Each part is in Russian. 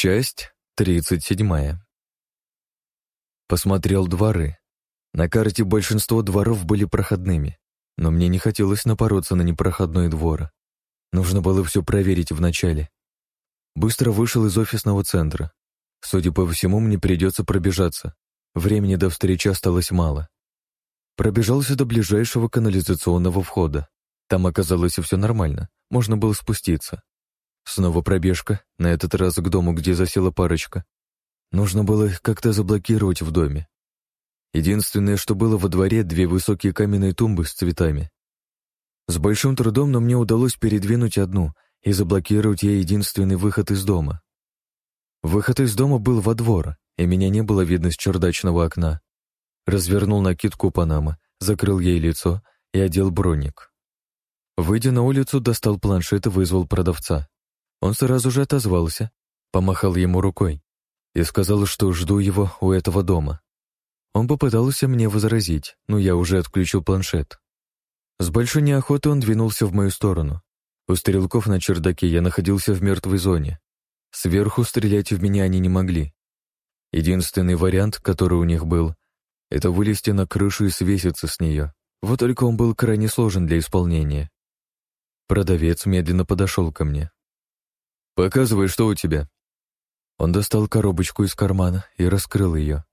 Часть тридцать седьмая. Посмотрел дворы. На карте большинство дворов были проходными, но мне не хотелось напороться на непроходной двор. Нужно было все проверить вначале. Быстро вышел из офисного центра. Судя по всему, мне придется пробежаться. Времени до встречи осталось мало. Пробежался до ближайшего канализационного входа. Там оказалось все нормально, можно было спуститься. Снова пробежка, на этот раз к дому, где засела парочка. Нужно было их как-то заблокировать в доме. Единственное, что было во дворе, две высокие каменные тумбы с цветами. С большим трудом, но мне удалось передвинуть одну и заблокировать ей единственный выход из дома. Выход из дома был во двор, и меня не было видно с чердачного окна развернул накидку Панама, закрыл ей лицо и одел броник. Выйдя на улицу, достал планшет и вызвал продавца. Он сразу же отозвался, помахал ему рукой и сказал, что жду его у этого дома. Он попытался мне возразить, но я уже отключил планшет. С большой неохотой он двинулся в мою сторону. У стрелков на чердаке я находился в мертвой зоне. Сверху стрелять в меня они не могли. Единственный вариант, который у них был, это вылезти на крышу и свеситься с нее. Вот только он был крайне сложен для исполнения. Продавец медленно подошел ко мне. «Показывай, что у тебя». Он достал коробочку из кармана и раскрыл ее.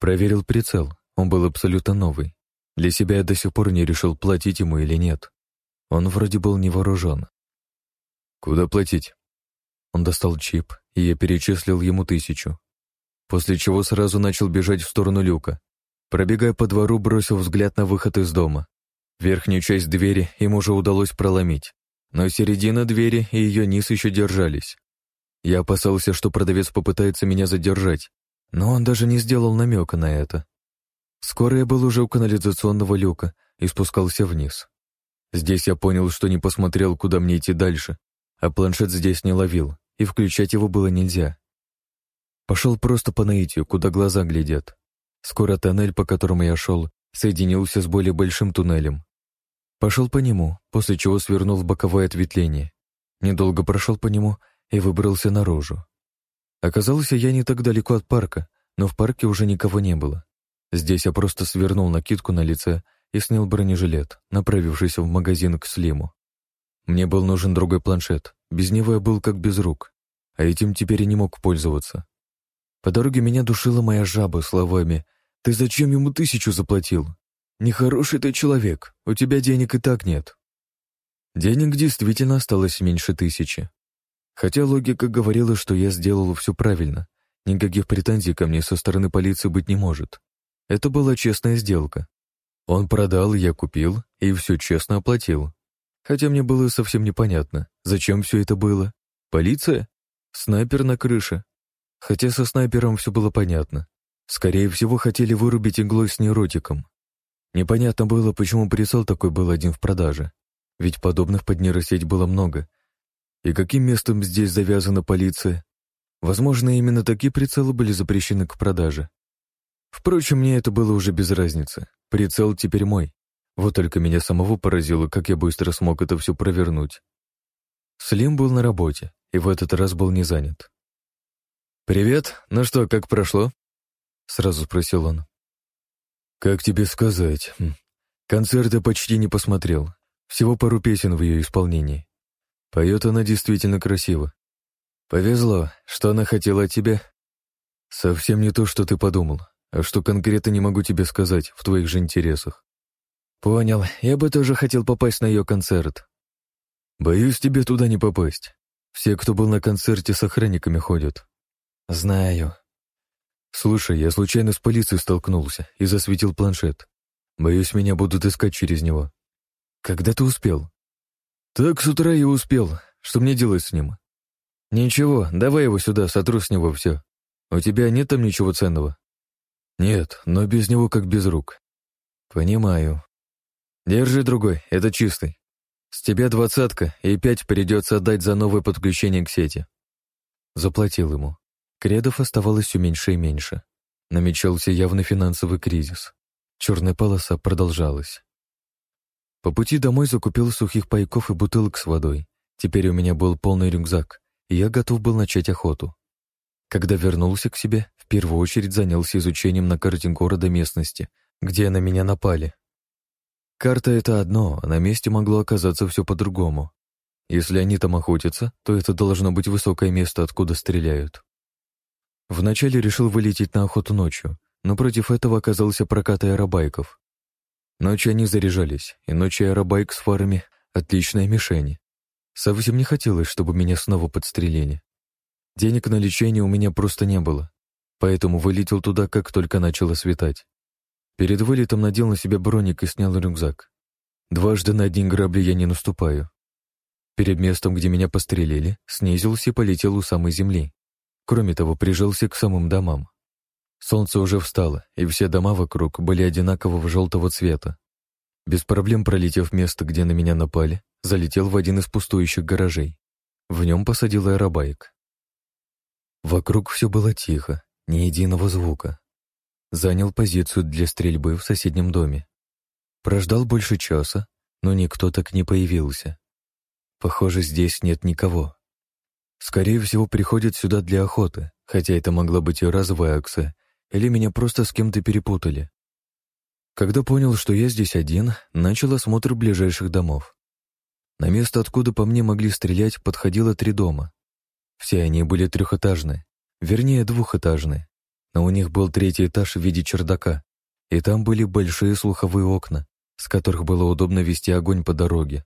Проверил прицел, он был абсолютно новый. Для себя я до сих пор не решил, платить ему или нет. Он вроде был не вооружен. «Куда платить?» Он достал чип, и я перечислил ему тысячу. После чего сразу начал бежать в сторону люка. Пробегая по двору, бросил взгляд на выход из дома. Верхнюю часть двери ему уже удалось проломить, но середина двери и ее низ еще держались. Я опасался, что продавец попытается меня задержать, но он даже не сделал намека на это. Скоро я был уже у канализационного люка и спускался вниз. Здесь я понял, что не посмотрел, куда мне идти дальше, а планшет здесь не ловил, и включать его было нельзя. Пошел просто по наитию, куда глаза глядят. Скоро тоннель, по которому я шел, соединился с более большим туннелем. Пошел по нему, после чего свернул в боковое ответвление. Недолго прошел по нему и выбрался наружу. Оказалось, я не так далеко от парка, но в парке уже никого не было. Здесь я просто свернул накидку на лице и снял бронежилет, направившись в магазин к Слиму. Мне был нужен другой планшет, без него я был как без рук, а этим теперь и не мог пользоваться. По дороге меня душила моя жаба словами «Ты зачем ему тысячу заплатил? Нехороший ты человек, у тебя денег и так нет». Денег действительно осталось меньше тысячи. Хотя логика говорила, что я сделал все правильно. Никаких претензий ко мне со стороны полиции быть не может. Это была честная сделка. Он продал, я купил и все честно оплатил. Хотя мне было совсем непонятно, зачем все это было. Полиция? Снайпер на крыше. Хотя со снайпером все было понятно. Скорее всего, хотели вырубить иглой с нейротиком. Непонятно было, почему прицел такой был один в продаже. Ведь подобных под нейросеть было много. И каким местом здесь завязана полиция? Возможно, именно такие прицелы были запрещены к продаже. Впрочем, мне это было уже без разницы. Прицел теперь мой. Вот только меня самого поразило, как я быстро смог это все провернуть. Слим был на работе, и в этот раз был не занят. «Привет, ну что, как прошло?» — сразу спросил он. «Как тебе сказать? Хм, Концерта почти не посмотрел. Всего пару песен в ее исполнении. Поет она действительно красиво. Повезло, что она хотела от тебя. Совсем не то, что ты подумал, а что конкретно не могу тебе сказать в твоих же интересах. Понял, я бы тоже хотел попасть на ее концерт. Боюсь тебе туда не попасть. Все, кто был на концерте, с охранниками ходят. Знаю, «Слушай, я случайно с полицией столкнулся и засветил планшет. Боюсь, меня будут искать через него». «Когда ты успел?» «Так с утра я успел. Что мне делать с ним?» «Ничего, давай его сюда, сотру с него все. У тебя нет там ничего ценного?» «Нет, но без него как без рук». «Понимаю. Держи другой, это чистый. С тебя двадцатка, и пять придется отдать за новое подключение к сети». Заплатил ему. Кредов оставалось все меньше и меньше. Намечался явный финансовый кризис. Черная полоса продолжалась. По пути домой закупил сухих пайков и бутылок с водой. Теперь у меня был полный рюкзак, и я готов был начать охоту. Когда вернулся к себе, в первую очередь занялся изучением на карте города местности, где на меня напали. Карта — это одно, а на месте могло оказаться все по-другому. Если они там охотятся, то это должно быть высокое место, откуда стреляют. Вначале решил вылететь на охоту ночью, но против этого оказался прокат аэробайков. Ночью они заряжались, и ночью аэробайк с фарами — отличная мишень. Совсем не хотелось, чтобы меня снова подстрелили. Денег на лечение у меня просто не было, поэтому вылетел туда, как только начало светать. Перед вылетом надел на себя броник и снял рюкзак. Дважды на один грабли я не наступаю. Перед местом, где меня пострелили, снизился и полетел у самой земли. Кроме того, прижался к самым домам. Солнце уже встало, и все дома вокруг были одинакового желтого цвета. Без проблем пролетев место, где на меня напали, залетел в один из пустующих гаражей. В нем посадил аэробайк. Вокруг все было тихо, ни единого звука. Занял позицию для стрельбы в соседнем доме. Прождал больше часа, но никто так не появился. Похоже, здесь нет никого. Скорее всего, приходят сюда для охоты, хотя это могла быть и разовая акция, или меня просто с кем-то перепутали. Когда понял, что я здесь один, начал осмотр ближайших домов. На место, откуда по мне могли стрелять, подходило три дома. Все они были трехэтажные, вернее, двухэтажные, но у них был третий этаж в виде чердака, и там были большие слуховые окна, с которых было удобно вести огонь по дороге.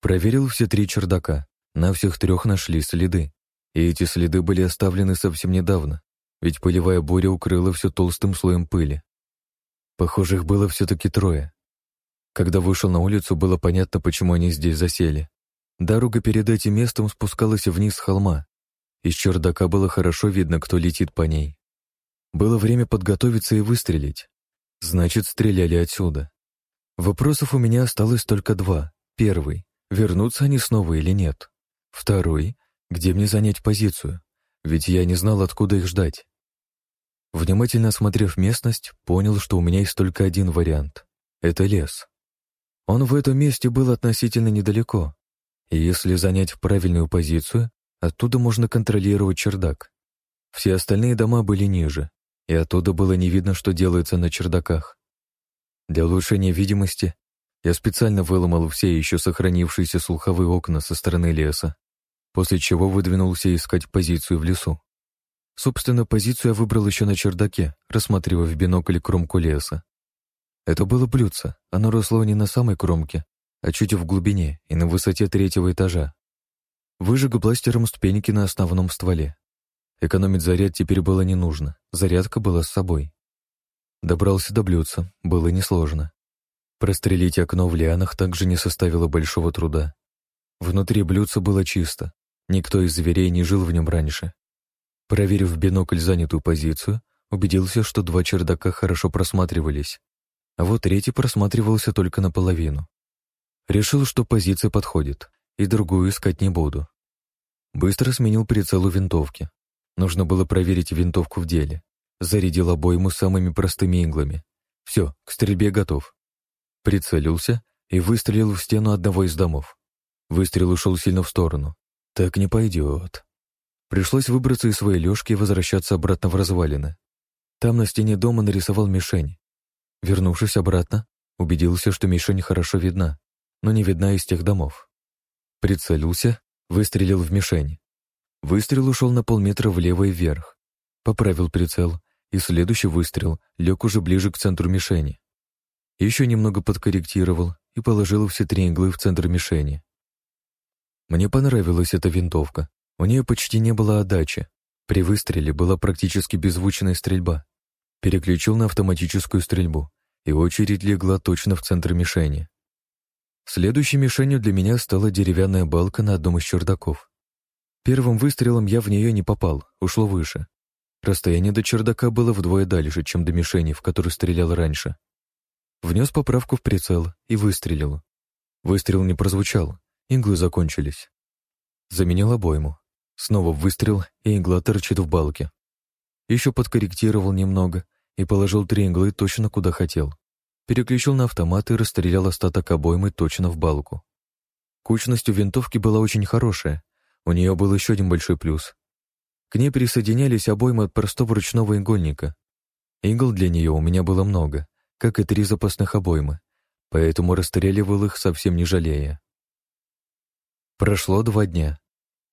Проверил все три чердака. На всех трех нашли следы. И эти следы были оставлены совсем недавно, ведь пылевая буря укрыла все толстым слоем пыли. Похоже, их было все-таки трое. Когда вышел на улицу, было понятно, почему они здесь засели. Дорога перед этим местом спускалась вниз с холма. Из чердака было хорошо видно, кто летит по ней. Было время подготовиться и выстрелить. Значит, стреляли отсюда. Вопросов у меня осталось только два. Первый вернутся они снова или нет. Второй, где мне занять позицию, ведь я не знал, откуда их ждать. Внимательно осмотрев местность, понял, что у меня есть только один вариант — это лес. Он в этом месте был относительно недалеко, и если занять правильную позицию, оттуда можно контролировать чердак. Все остальные дома были ниже, и оттуда было не видно, что делается на чердаках. Для улучшения видимости я специально выломал все еще сохранившиеся слуховые окна со стороны леса, после чего выдвинулся искать позицию в лесу. Собственно, позицию я выбрал еще на чердаке, рассматривая в бинокль кромку леса. Это было блюдце, оно росло не на самой кромке, а чуть в глубине и на высоте третьего этажа. Выжег бластером ступеньки на основном стволе. Экономить заряд теперь было не нужно, зарядка была с собой. Добрался до блюдца, было несложно. Прострелить окно в лианах также не составило большого труда. Внутри блюдца было чисто. Никто из зверей не жил в нем раньше. Проверив в бинокль занятую позицию, убедился, что два чердака хорошо просматривались, а вот третий просматривался только наполовину. Решил, что позиция подходит, и другую искать не буду. Быстро сменил прицел у винтовки. Нужно было проверить винтовку в деле. Зарядил обойму самыми простыми иглами. Все, к стрельбе готов. Прицелился и выстрелил в стену одного из домов. Выстрел ушел сильно в сторону. Так не пойдет. Пришлось выбраться из своей лёжки и возвращаться обратно в развалины. Там на стене дома нарисовал мишень. Вернувшись обратно, убедился, что мишень хорошо видна, но не видна из тех домов. Прицелился, выстрелил в мишень. Выстрел ушел на полметра влево и вверх. Поправил прицел, и следующий выстрел лег уже ближе к центру мишени. Еще немного подкорректировал и положил все три иглы в центр мишени. Мне понравилась эта винтовка. У нее почти не было отдачи. При выстреле была практически беззвучная стрельба. Переключил на автоматическую стрельбу, и очередь легла точно в центр мишени. Следующей мишенью для меня стала деревянная балка на одном из чердаков. Первым выстрелом я в нее не попал, ушло выше. Расстояние до чердака было вдвое дальше, чем до мишени, в которую стрелял раньше. Внес поправку в прицел и выстрелил. Выстрел не прозвучал, иглы закончились. Заменил обойму. Снова выстрел, и игла торчит в балке. Еще подкорректировал немного и положил три иглы точно куда хотел. Переключил на автомат и расстрелял остаток обоймы точно в балку. Кучность у винтовки была очень хорошая. У нее был еще один большой плюс. К ней присоединялись обоймы от простого ручного игольника. Игл для нее у меня было много, как и три запасных обоймы, поэтому расстреливал их совсем не жалея. Прошло два дня.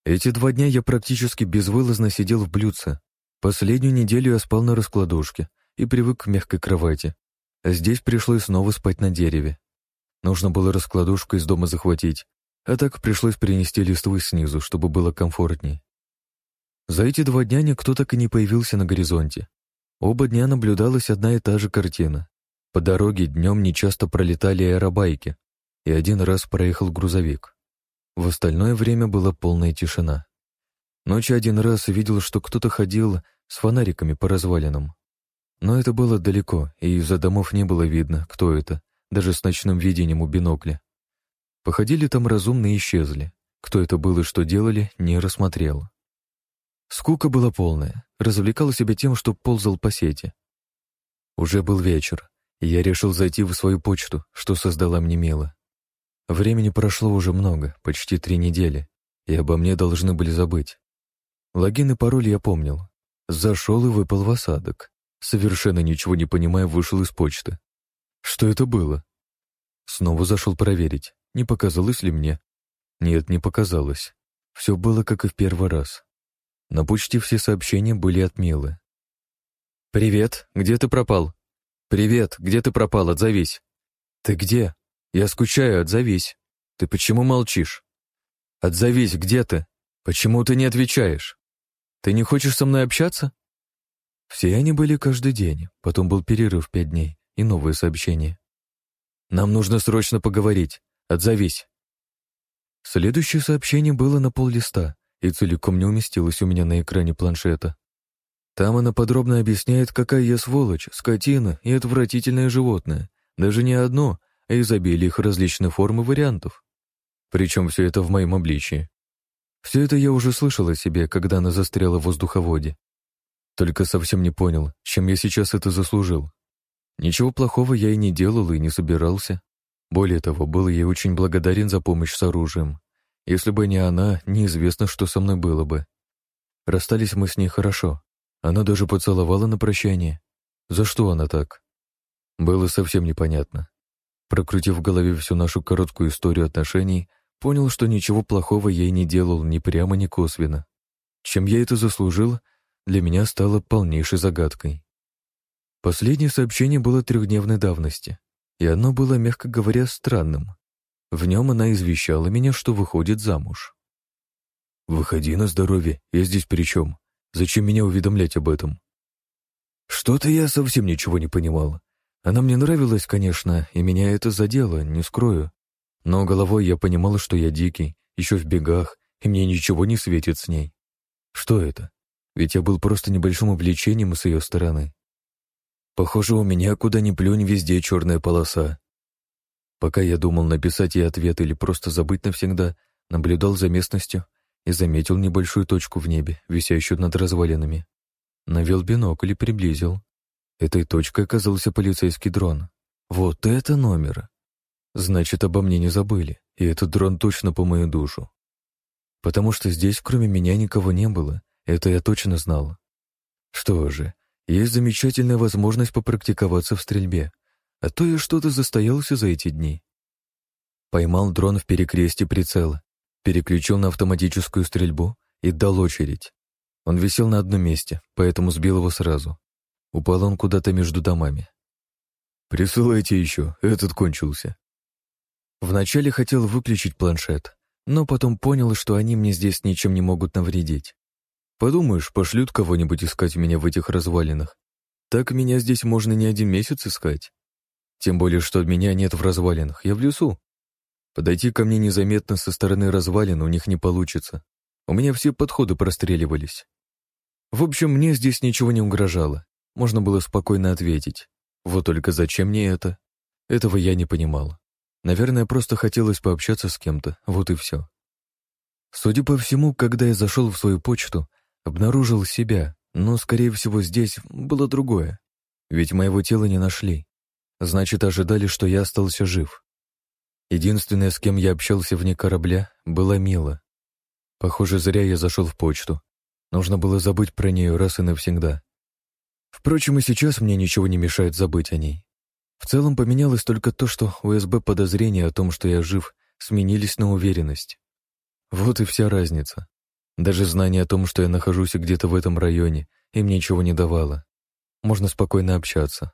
Эти два дня я практически безвылазно сидел в блюдце. Последнюю неделю я спал на раскладушке и привык к мягкой кровати. А здесь пришлось снова спать на дереве. Нужно было раскладушку из дома захватить, а так пришлось принести листвы снизу, чтобы было комфортней. За эти два дня никто так и не появился на горизонте. Оба дня наблюдалась одна и та же картина. По дороге днем нечасто пролетали аэробайки, и один раз проехал грузовик. В остальное время была полная тишина. Ночью один раз видел, что кто-то ходил с фонариками по развалинам. Но это было далеко, и из-за домов не было видно, кто это, даже с ночным видением у бинокля. Походили там разумно и исчезли. Кто это был и что делали, не рассмотрел. Скука была полная. Развлекал себя тем, что ползал по сети. Уже был вечер, и я решил зайти в свою почту, что создала мне Мила. Времени прошло уже много, почти три недели, и обо мне должны были забыть. Логин и пароль я помнил. Зашел и выпал в осадок. Совершенно ничего не понимая, вышел из почты. Что это было? Снова зашел проверить, не показалось ли мне. Нет, не показалось. Все было, как и в первый раз. На почте все сообщения были от Милы. «Привет, где ты пропал?» «Привет, где ты пропал? Отзовись!» «Ты где?» «Я скучаю, отзовись!» «Ты почему молчишь?» «Отзовись, где ты? Почему ты не отвечаешь?» «Ты не хочешь со мной общаться?» Все они были каждый день, потом был перерыв пять дней и новые сообщения. «Нам нужно срочно поговорить. Отзовись». Следующее сообщение было на пол листа и целиком не уместилось у меня на экране планшета. Там она подробно объясняет, какая я сволочь, скотина и отвратительное животное. Даже не одно, а изобилие их различных форм и вариантов. Причем все это в моем обличии. Все это я уже слышал о себе, когда она застряла в воздуховоде. Только совсем не понял, чем я сейчас это заслужил. Ничего плохого я и не делал, и не собирался. Более того, был ей очень благодарен за помощь с оружием. Если бы не она, неизвестно, что со мной было бы. Расстались мы с ней хорошо. Она даже поцеловала на прощание. За что она так? Было совсем непонятно. Прокрутив в голове всю нашу короткую историю отношений, понял, что ничего плохого ей не делал ни прямо, ни косвенно. Чем я это заслужил, для меня стало полнейшей загадкой. Последнее сообщение было трехдневной давности, и оно было, мягко говоря, странным. В нем она извещала меня, что выходит замуж. «Выходи на здоровье, я здесь при чем? Зачем меня уведомлять об этом?» Что-то я совсем ничего не понимала. Она мне нравилась, конечно, и меня это задело, не скрою. Но головой я понимала, что я дикий, еще в бегах, и мне ничего не светит с ней. Что это? Ведь я был просто небольшим увлечением с ее стороны. Похоже, у меня куда ни плюнь, везде черная полоса. Пока я думал написать ей ответ или просто забыть навсегда, наблюдал за местностью и заметил небольшую точку в небе, висящую над развалинами. Навел бинокль и приблизил. Этой точкой оказался полицейский дрон. Вот это номер! Значит, обо мне не забыли, и этот дрон точно по мою душу. Потому что здесь кроме меня никого не было, это я точно знал. Что же, есть замечательная возможность попрактиковаться в стрельбе, а то я что-то застоялся за эти дни. Поймал дрон в перекресте прицела, переключил на автоматическую стрельбу и дал очередь. Он висел на одном месте, поэтому сбил его сразу. Упал он куда-то между домами. «Присылайте еще, этот кончился». Вначале хотел выключить планшет, но потом понял, что они мне здесь ничем не могут навредить. Подумаешь, пошлют кого-нибудь искать меня в этих развалинах. Так меня здесь можно не один месяц искать. Тем более, что меня нет в развалинах, я в лесу. Подойти ко мне незаметно со стороны развалин у них не получится. У меня все подходы простреливались. В общем, мне здесь ничего не угрожало. Можно было спокойно ответить. Вот только зачем мне это? Этого я не понимал. Наверное, просто хотелось пообщаться с кем-то, вот и все. Судя по всему, когда я зашел в свою почту, Обнаружил себя, но, скорее всего, здесь было другое. Ведь моего тела не нашли. Значит, ожидали, что я остался жив. Единственное, с кем я общался вне корабля, была Мила. Похоже, зря я зашел в почту. Нужно было забыть про нее раз и навсегда. Впрочем, и сейчас мне ничего не мешает забыть о ней. В целом поменялось только то, что у СБ подозрения о том, что я жив, сменились на уверенность. Вот и вся разница. Даже знание о том, что я нахожусь где-то в этом районе, им ничего не давало. Можно спокойно общаться.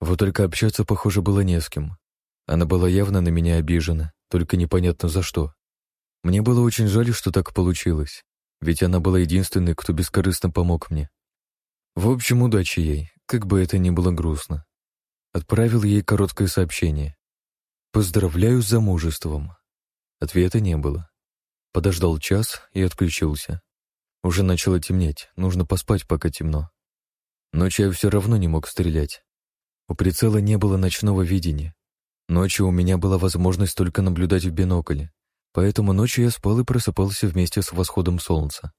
Вот только общаться, похоже, было не с кем. Она была явно на меня обижена, только непонятно за что. Мне было очень жаль, что так получилось, ведь она была единственной, кто бескорыстно помог мне. В общем, удачи ей, как бы это ни было грустно. Отправил ей короткое сообщение. «Поздравляю с замужеством». Ответа не было. Подождал час и отключился. Уже начало темнеть, нужно поспать, пока темно. Ночью я все равно не мог стрелять. У прицела не было ночного видения. Ночью у меня была возможность только наблюдать в бинокле, поэтому ночью я спал и просыпался вместе с восходом солнца.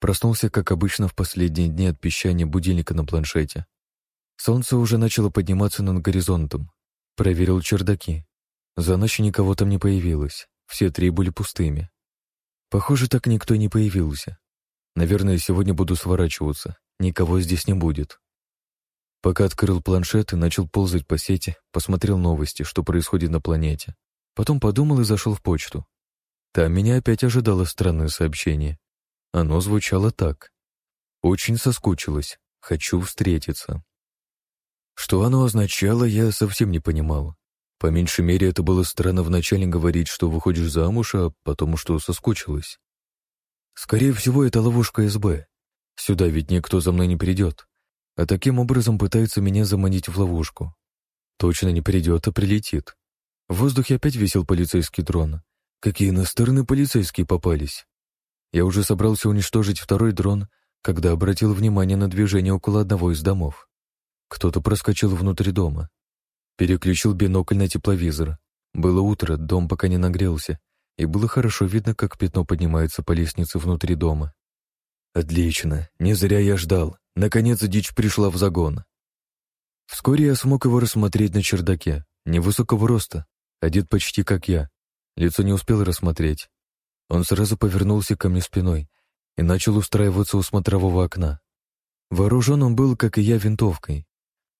Проснулся, как обычно, в последние дни от пищания будильника на планшете. Солнце уже начало подниматься над горизонтом. Проверил чердаки. За ночь никого там не появилось, все три были пустыми. Похоже, так никто не появился. Наверное, сегодня буду сворачиваться, никого здесь не будет. Пока открыл планшет и начал ползать по сети, посмотрел новости, что происходит на планете. Потом подумал и зашел в почту. Там меня опять ожидало странное сообщение. Оно звучало так. «Очень соскучилась. Хочу встретиться». Что оно означало, я совсем не понимал. По меньшей мере, это было странно вначале говорить, что выходишь замуж, а потом, что соскучилась. Скорее всего, это ловушка СБ. Сюда ведь никто за мной не придет а таким образом пытается меня заманить в ловушку. Точно не придет, а прилетит. В воздухе опять висел полицейский дрон. Какие на стороны полицейские попались. Я уже собрался уничтожить второй дрон, когда обратил внимание на движение около одного из домов. Кто-то проскочил внутрь дома. Переключил бинокль на тепловизор. Было утро, дом пока не нагрелся, и было хорошо видно, как пятно поднимается по лестнице внутри дома. Отлично, не зря я ждал. Наконец дичь пришла в загон. Вскоре я смог его рассмотреть на чердаке. Невысокого роста, одет почти как я. Лицо не успел рассмотреть. Он сразу повернулся ко мне спиной и начал устраиваться у смотрового окна. Вооружен он был, как и я, винтовкой.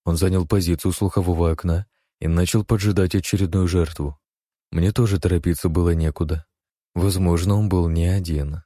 Он занял позицию слухового окна и начал поджидать очередную жертву. Мне тоже торопиться было некуда. Возможно, он был не один.